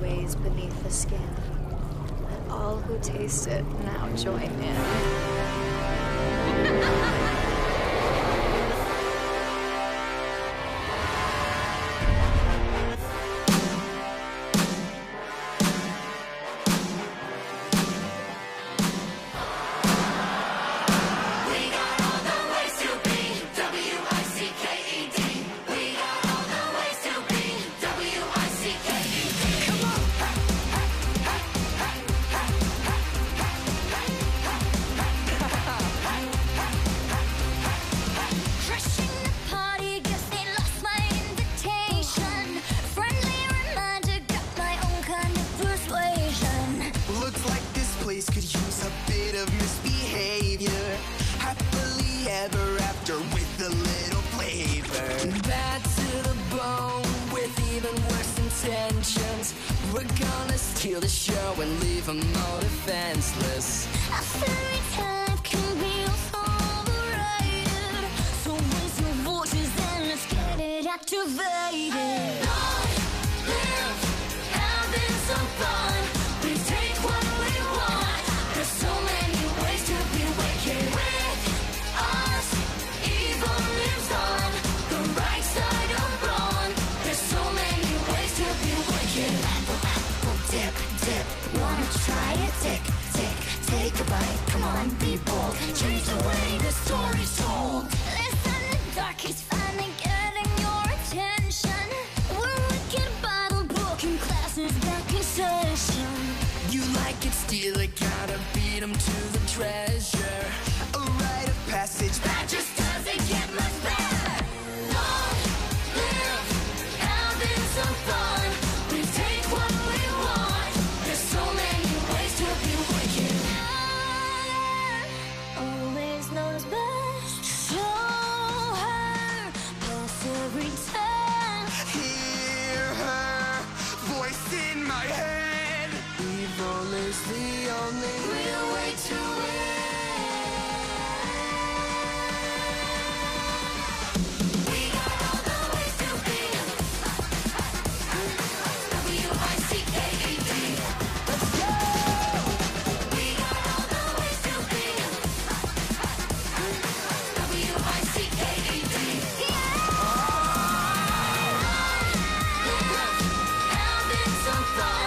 lays beneath the skin. Let all who taste it now join in. intentions. We're gonna steal the show and leave them all defenseless. A fairy type can be overrated. So raise your voices and let's get it activated. Long live having some fun. Take a bite. Come on, be bold. Change the way the story's told. Listen, the dark is finally getting your attention. We're wicked Bible book and classes back in session. You like it, steal it, gotta beat 'em to the treasure. A rite of passage fall.